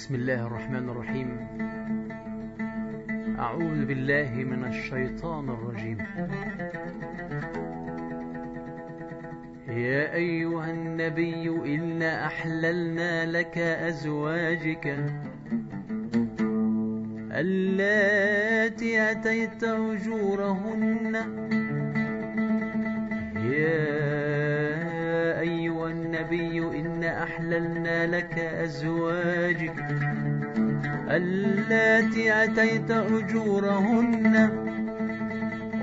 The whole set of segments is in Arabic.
بسم الله الرحمن الرحيم. أعوذ بالله من الشيطان الرجيم. يا أيها النبي إنا أحللنا لك أزواجك اللاتي أتيت أجورهن. يا أحللنا لك أزواجك اللاتي أتيت أجورهن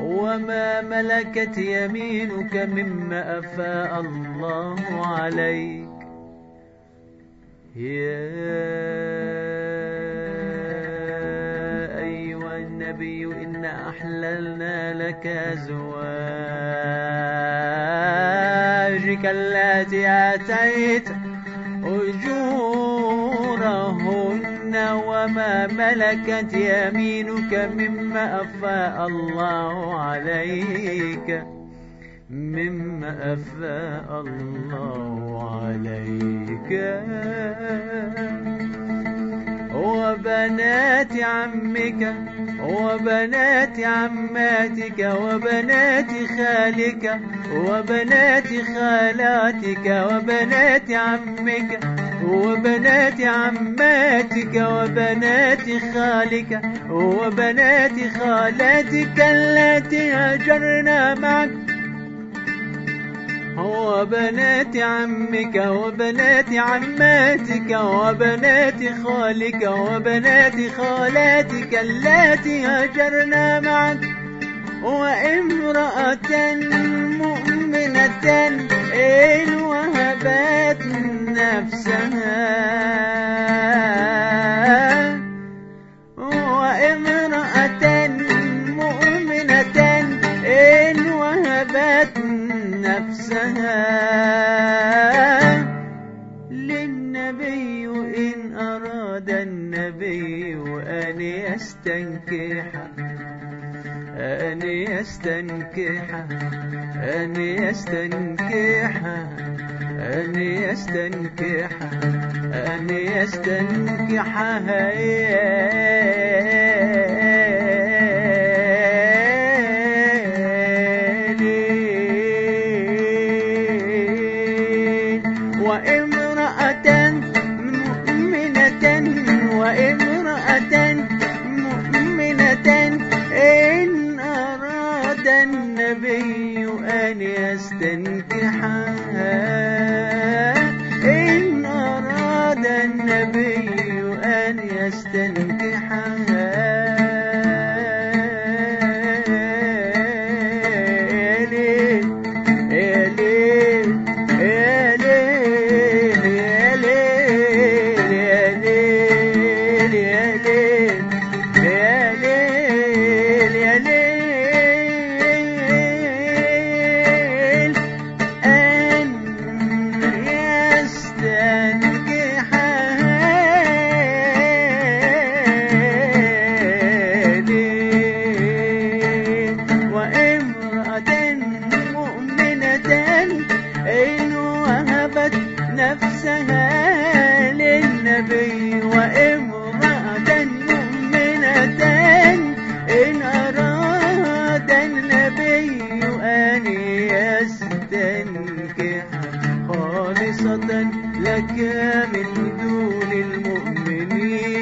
وما ملكت يمينك مما أفاء الله عليك. يا أيها النبي إنا أحللنا لك أزواجك. التي آتيت أجورهن وما ملكت يمينك مما أفاء الله عليك مما أفاء الله عليك. وبنات عمك وبنات عماتك وبنات خالك وبنات خالاتك وبنات عمك وبنات عماتك وبنات خالك وبنات خالاتك التي هجرنا معك. وبنات عمك وبنات عماتك وبنات خالك وبنات خالاتك اللاتي هجرنا معك وامرأة مؤمنة أراد النبي أن يستنكحها أن يستنكحها أن يستنكحها أن يستنكحها أن يستنكحها يستنكحها إن أراد النبي أن يستنكحها نفسها للنبي وامرأة مؤمنة. إن أراد النبي أن يستنكح خالصة لك من دون المؤمنين.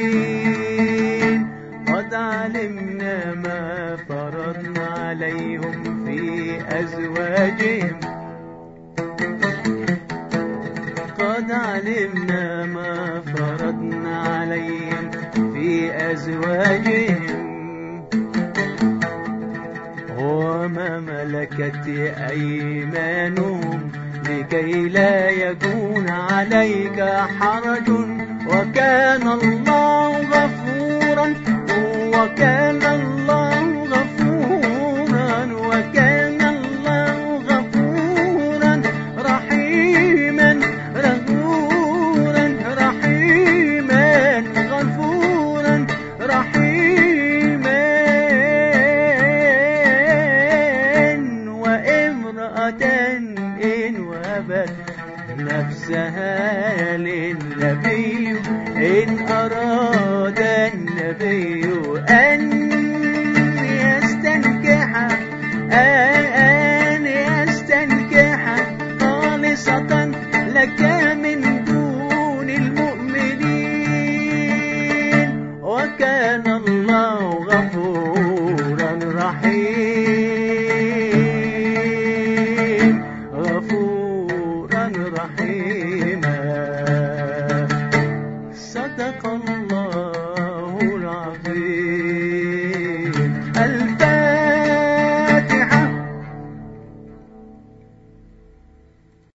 قد علمنا ما فرضنا عليهم في أزواجهم. قد علمنا ما فرضنا عليهم في أزواجهم. وما ملكت أيمانهم لكي لا يكون عليك حرج. وكان الله غفورا وكان للنبي إن أراد vida con el